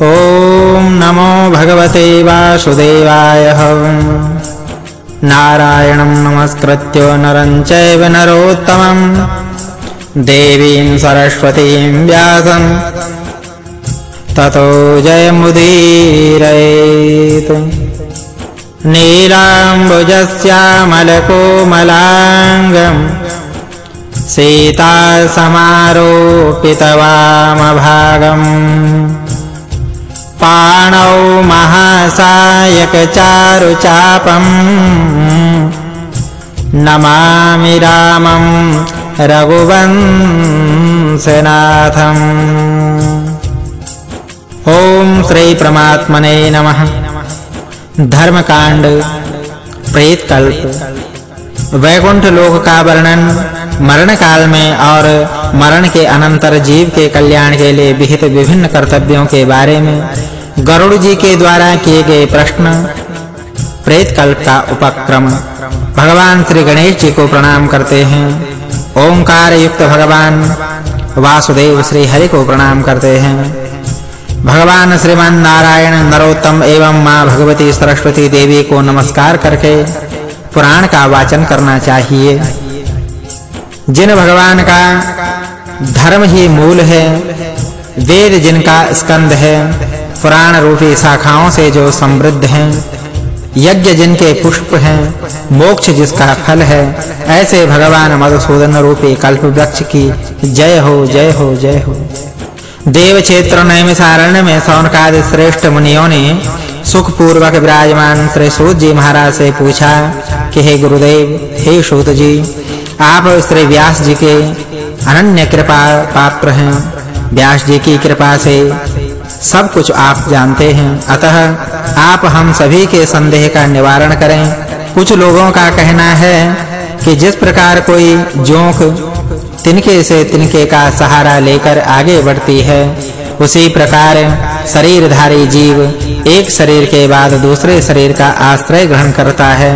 ॐ नमो भगवते वासुदेवाय नारायणं नमस्कृत्य नरं चैव नरोत्तमं देवीं सरस्वतीं व्यासं ततो जयमुदीरयेत् नीलाम्बुजस्यामलकोमलाङ्गम् सीतासमारोपितवामभागम् पाणौ महासायकचारुचापम् नमामि रामं रघुवंशनाथम्। ॐ श्रीप्रमात्मने नमः। धर्मकांड प्रेत कल्प वैकुंठ लोक का वर्णन मरण काल में और मरण के अनंतर जीव के कल्याण के लिए विहित विभिन्न कर्तव्यों के बारे में गरुड़ जी के द्वारा किए गए प्रश्न प्रेत कल्प का उपक्रम। भगवान श्री गणेश जी को प्रणाम करते हैं। ओंकार युक्त भगवान वासुदेव श्री हरि को प्रणाम करते हैं। भगवान श्रीमान नारायण नरोत्तम एवं माँ भगवती सरस्वती देवी को नमस्कार करके पुराण का वाचन करना चाहिए। जिन भगवान का धर्म ही मूल है, वेद जिनका स्कंद है पुराण रूपी शाखाओं से जो समृद्ध हैं, यज्ञ जिनके पुष्प हैं, मोक्ष जिसका फल है, ऐसे भगवान मधुसूदन रूपी कल्प वृक्ष की जय हो जय हो जय हो। देव क्षेत्र नैमिसारण्य में सौनकादि श्रेष्ठ मुनियों ने सुख पूर्वक विराजमान श्री सूत जी महाराज से पूछा कि हे गुरुदेव, हे सूत जी आप श्री व्यास जी के अनन्य कृपा पात्र हैं। व्यास जी की कृपा से सब कुछ आप जानते हैं। अतः आप हम सभी के संदेह का निवारण करें। कुछ लोगों का कहना है कि जिस प्रकार कोई जोंक तिनके से तिनके का सहारा लेकर आगे बढ़ती है, उसी प्रकार शरीरधारी जीव एक शरीर के बाद दूसरे शरीर का आश्रय ग्रहण करता है।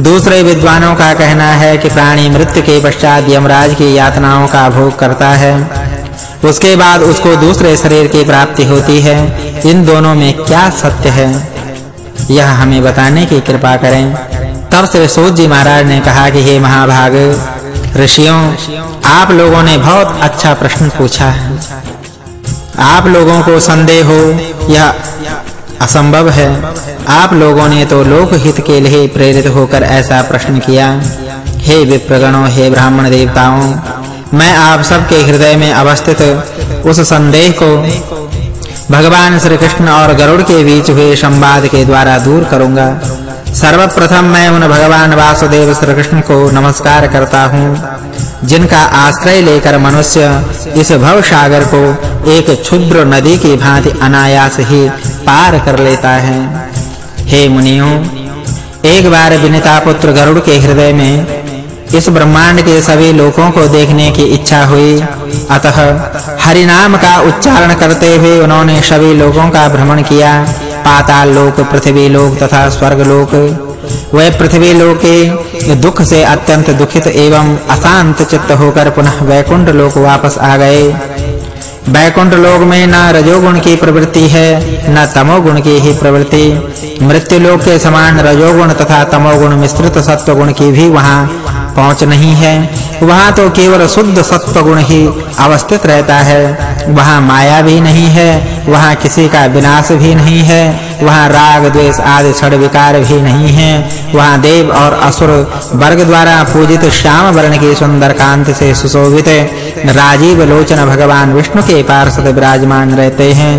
दूसरे विद्वानों का कहना है कि प्राणी मृत्यु के पश्चात यमराज की यातनाओं का भोग करता है। उसके बाद उसको दूसरे शरीर की प्राप्ति होती है। इन दोनों में क्या सत्य है? यह हमें बताने की कृपा करें। तब श्री सूत जी महाराज ने कहा कि हे महाभाग, ऋषियों, आप लोगों ने बहुत अच्छा प्रश्न पूछा है। आप लोगों को संदेह हो, यह असंभव है। आप लोगों ने तो लोक हित के लिए प्रेरित होकर ऐसा प्रश्न किया। हे विप्रगणों, हे ब्राह्मण देवताओं मैं आप सबके हृदय में अवस्थित उस संदेह को भगवान श्री कृष्ण और गरुड़ के बीच हुए संवाद के द्वारा दूर करूँगा। सर्वप्रथम मैं उन भगवान वासुदेव श्री कृष्ण को नमस्कार करता हूँ, जिनका आश्रय लेकर मनुष्य इस भव सागर को एक क्षुद्र नदी की भांति अनायास ही पार कर लेता है। हे मुनियों, एक बार विनिता पुत्र गरुड़ के हृदय में इस ब्रह्मांड के सभी लोकों को देखने की इच्छा हुई। अतः हरि नाम का उच्चारण करते हुए उन्होंने सभी लोकों का भ्रमण किया। पाताल लोक, पृथ्वी लोक तथा स्वर्ग लोक। वे पृथ्वी लोक के दुख से अत्यंत दुखित एवं अशांत चित्त होकर पुनः वैकुंठ लोक वापस आ गए। वैकुंठ लोक में न रजोगुण की प्रवृत्ति है, न तमोगुण की ही प्रवृत्ति। मृत्यु लोक के समान रजोगुण तथा तमोगुण मिश्रित सत्वगुण की भी वहाँ पहुँच नहीं है, वहाँ तो केवल शुद्ध सत्व गुण ही अवस्थित रहता है। वहाँ माया भी नहीं है, वहाँ किसी का विनाश भी नहीं है, वहाँ राग, द्वेष आदि छड़ विकार भी नहीं है। वहाँ देव और असुर वर्ग द्वारा पूजित श्याम वर्ण की सुंदर कांति से सुशोभित, राजीव लोचन भगवान विष्णु के पार्षद विराजमान रहते हैं।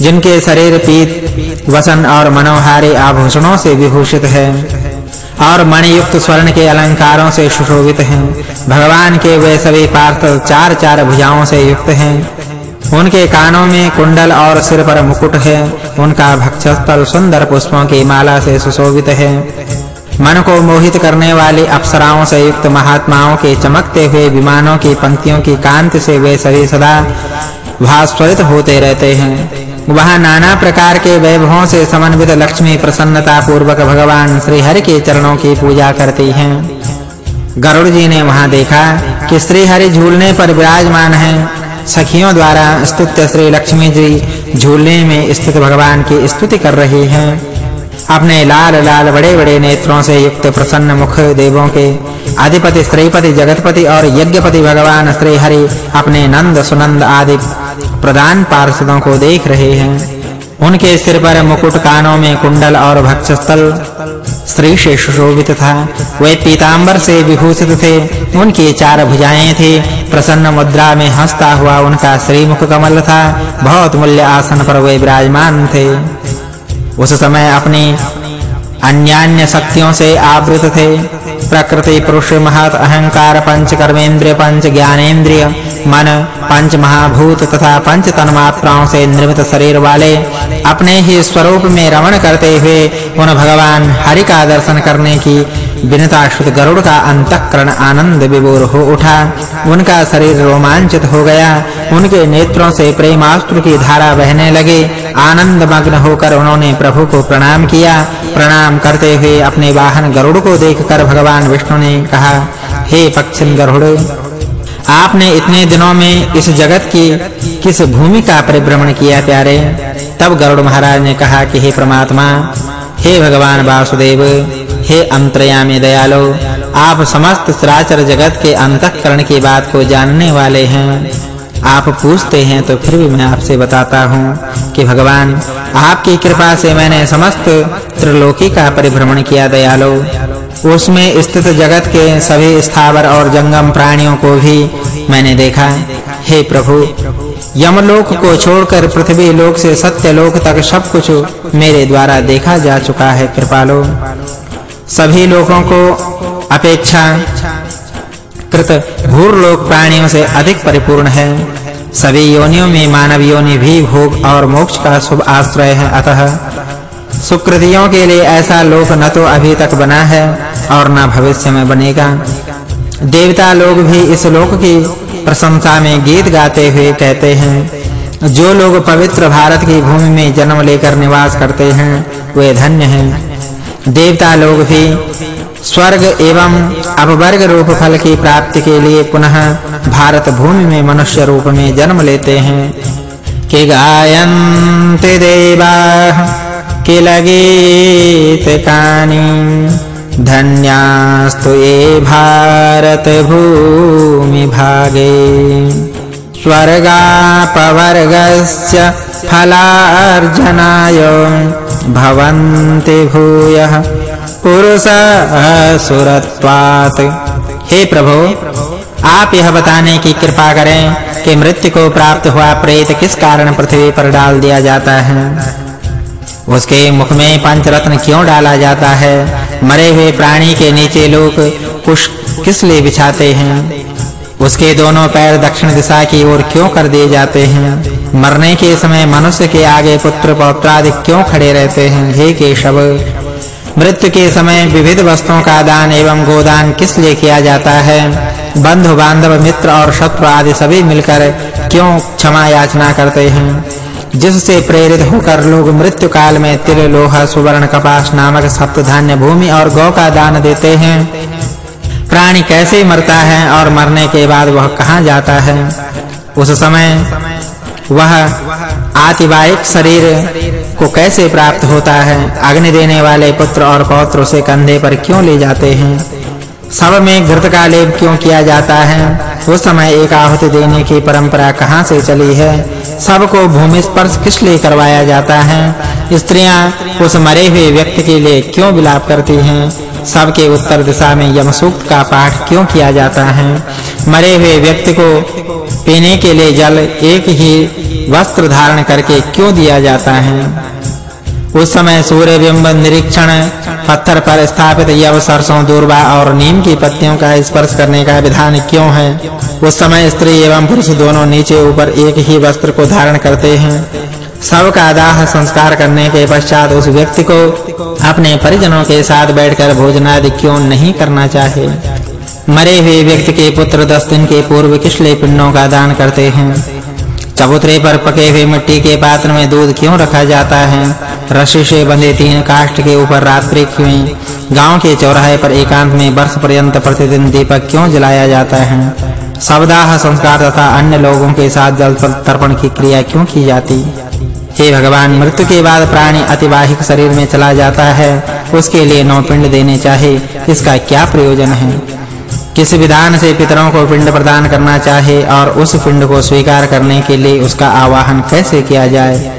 जिनके शरीर पीत, वसन और मनोहारी आभूषणों से विभूषित है। और मणियुक्त स्वर्ण के अलंकारों से सुशोभित हैं। भगवान के वे सभी पार्षद चार चार भुजाओं से युक्त हैं। उनके कानों में कुंडल और सिर पर मुकुट है। उनका भक्षस्थल सुंदर पुष्पों की माला से सुशोभित है। मन को मोहित करने वाली अप्सराओं से युक्त महात्माओं के चमकते हुए विमानों की पंक्तियों की कांति से वे सभी सदा भास्वरित होते रहते हैं। वहाँ नाना प्रकार के वैभवों से समन्वित लक्ष्मी प्रसन्नता पूर्वक भगवान श्री हरि के चरणों की पूजा करती हैं। गरुड़ जी ने वहाँ देखा कि श्री हरि झूलने पर विराजमान हैं। सखियों द्वारा स्तुत्य श्री लक्ष्मी जी झूलने में स्थित भगवान की स्तुति कर रही हैं। अपने लाल लाल, बड़े-बड़े नेत्रों से युक्त प्रसन्न मुख देवों के अधिपति श्रीपति जगतपति और यज्ञपति भगवान श्री हरि अपने नंद, सुनंद आदि प्रधान पार्षदों को देख रहे हैं। उनके सिर पर मुकुट कानों में कुंडल और भक्षस्थल श्री से सुशोभित था। वे पीतांबर से विभूषित थे। उनकी चार भुजाएँ थी। प्रसन्न मुद्रा में हंसता हुआ उनका श्रीमुख कमल था। बहुत मूल्य आसन पर वे विराजमान थे। उस समय अपनी अन्यान्य शक्तियों से आवृत थे। प्रकृति, पुरुष, महत, अहंकार, पंच कर्मेंद्रिय, पंच ज्ञानेंद्रिय, मन, पंच महाभूत तथा पंच तन्मात्राओं से निर्मित शरीर वाले अपने ही स्वरूप में रमण करते हुए उन भगवान हरि का दर्शन करने की विनताश्रुत गरुड़ का अंतःकरण आनंद विभोर हो उठा। उनका शरीर रोमांचित हो गया। उनके नेत्रों से प्रेमास्त्र की धारा बहने लगे। आनंद मग्न होकर उन्होंने प्रभु को प्रणाम किया। प्रणाम करते हुए अपने वाहन गरुड़ को देखकर भगवान विष्णु ने कहा, हे पक्षिन गरुड़, आपने इतने दिनों में इस जगत की किस भूमि का परिभ्रमण किया प्यारे? तब गरुड़ महाराज ने कहा कि, हे परमात्मा, हे भगवान वासुदेव हे अंतर्यामी दयालो, आप समस्त चराचर जगत के अंतःकरण की बात को जानने वाले हैं। आप पूछते हैं तो फिर भी मैं आपसे बताता हूँ कि भगवान, आपकी कृपा से मैंने समस्त त्रिलोकी का परिभ्रमण किया दयालो। उसमें स्थित जगत के सभी स्थावर और जंगम प्राणियों को भी मैंने देखा। हे प्रभु, यमलोक को छोड़कर पृथ्वी लोक से सत्य लोक तक सब कुछ मेरे द्वारा देखा जा चुका है, कृपालो। सभी लोगों को अपेक्षा कृत भूरलोक प्राणियों से अधिक परिपूर्ण है। सभी योनियों में मानव योनि भी भोग और मोक्ष का शुभ आश्रय है। अतः सुकृतियों के लिए ऐसा लोक न तो अभी तक बना है और न भविष्य में बनेगा। देवता लोग भी इस लोक की प्रशंसा में गीत गाते हुए कहते हैं, जो लोग पवित्र भारत की भूमि में जन्म लेकर निवास करते हैं, वे धन्य हैं। देवता लोग भी स्वर्ग एवं अपवर्ग रूप फल की प्राप्ति के लिए पुनः भारत भूमि में मनुष्य रूप में जन्म लेते हैं। कि गायन्ति देवा किल गीतकानि धन्यास्तु ये भारत भूमि भागे स्वर्गापवर्गस्य फलार्जनाय भवन्ति भूयः पुरुषासुरत्वात्। हे प्रभु, आप यह बताने की कृपा करें कि मृत्यु को प्राप्त हुआ प्रेत किस कारण पृथ्वी पर डाल दिया जाता है? उसके मुख में पंचरत्न क्यों डाला जाता है? मरे हुए प्राणी के नीचे लोग कुश किस लिए बिछाते हैं? उसके दोनों पैर दक्षिण दिशा की ओर क्यों कर दिए जाते हैं? मरने के समय मनुष्य के आगे पुत्र पौत्र आदि क्यों खड़े रहते हैं? हे केशव, मृत्यु के समय विविध वस्तुओं का दान एवं गोदान किस लिए किया जाता है? बंधु, बांधव, मित्र और शत्रु आदि सभी मिलकर क्यों क्षमा याचना करते हैं? जिससे प्रेरित होकर लोग मृत्यु काल में तिल, लोहा, सुवर्ण, कपास नामक सप्त धान्य भूमि और गौ का दान देते हैं प्राणी कैसे मरता है और मरने के बाद वह कहाँ जाता है? उस समय वह आतिवाहिक शरीर को कैसे प्राप्त होता है? अग्नि देने वाले पुत्र और पौत्र उसे कंधे पर क्यों ले जाते हैं? सब में घृत का लेप क्यों किया जाता है? उस समय एक आहुति देने की परंपरा कहाँ से चली है? सबको भूमि स्पर्श किस लिए करवाया जाता है? स्त्रियाँ उस मरे हुए व्यक्ति के लिए क्यों विलाप करती हैं? सबके उत्तर दिशा में यम सूक्त का पाठ क्यों किया जाता है? मरे हुए व्यक्ति को पीने के लिए जल एक ही वस्त्र धारण करके क्यों दिया जाता है? उस समय सूर्य बिंब निरीक्षण, पत्थर पर स्थापित यव सरसों दूरबा और नीम की पत्तियों का स्पर्श करने का विधान क्यों है? उस समय स्त्री एवं पुरुष दोनों नीचे ऊपर एक ही वस्त्र को धारण करते हैं। सबका दाह संस्कार करने के पश्चात उस व्यक्ति को अपने परिजनों के साथ बैठकर भोजन आदि क्यों नहीं करना चाहिए मरे हुए व्यक्ति के पुत्र दस दिन के पूर्व किस लिए पिंडों का दान करते हैं? चबूतरे पर पके हुए मिट्टी के पात्र में दूध क्यों रखा जाता है? रस्सी से बंधे तीन काष्ठ के ऊपर रात्रि क्यों? गाँव के चौराहे पर एकांत में वर्ष पर्यंत प्रतिदिन दीपक क्यों जलाया जाता है? सवदाह संस्कार तथा अन्य लोगों के साथ जल तर्पण की क्रिया क्यों की जाती? हे भगवान, मृत्यु के बाद प्राणी अतिवाहिक शरीर में चला जाता है। उसके लिए नौ पिंड देने चाहिए इसका क्या प्रयोजन है? किस विधान से पितरों को पिंड प्रदान करना चाहे और उस पिंड को स्वीकार करने के लिए उसका आवाहन कैसे किया जाए?